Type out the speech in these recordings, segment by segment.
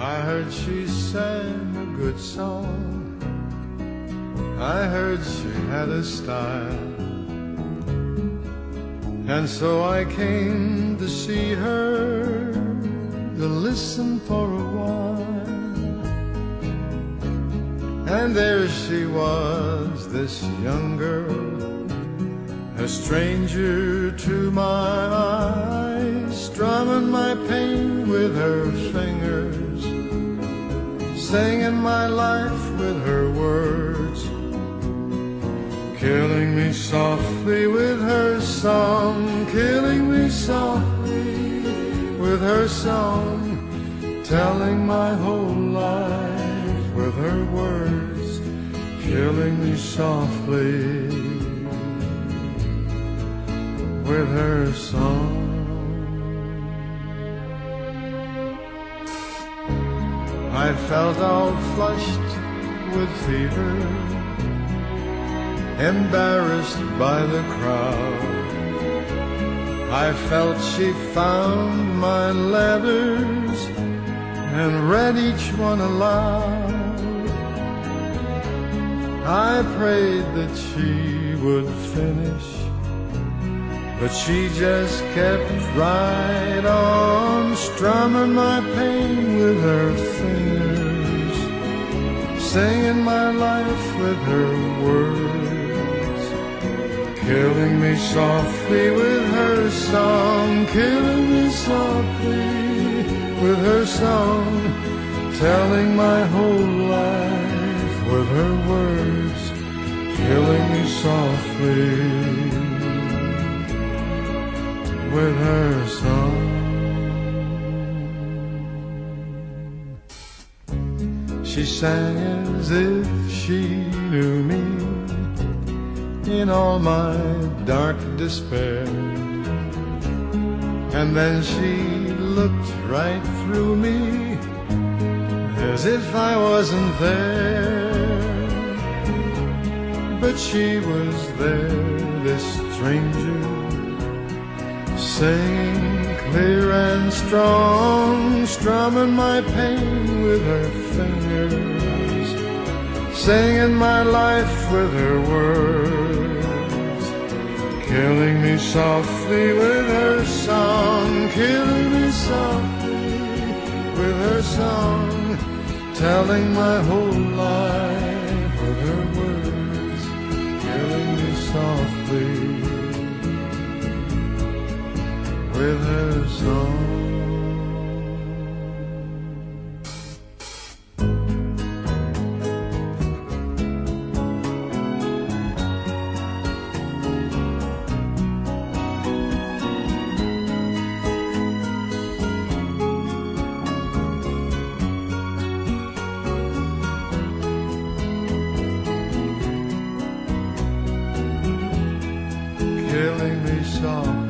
heard she sang a good song. I heard she had a style. And so I came to see her, to listen for a while. And there she was, this young girl, a stranger to my eyes, strumming my pain with her fingers, singing my life with her words, killing me softly with her song, killing me softly with her song, telling my whole life with her words, killing me softly with her song. I felt all flushed with fever, embarrassed by the crowd. I felt she found my letters and read each one aloud. I prayed that she would finish but she just kept right on strumming my pain with her fingers, singing my life with her words, killing me softly with her song, killing me softly with her song, telling my whole life with her words, killing me softly with her song. She sang as if she knew me in all my dark despair. And then she looked right through me as if I wasn't there. But she was there, singing clear and strong, strumming my pain with her fingers, singing my life with her words, killing me softly with her song, killing me softly with her song, telling my whole life with her song. Killing me softly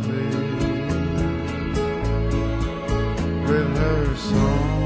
her song.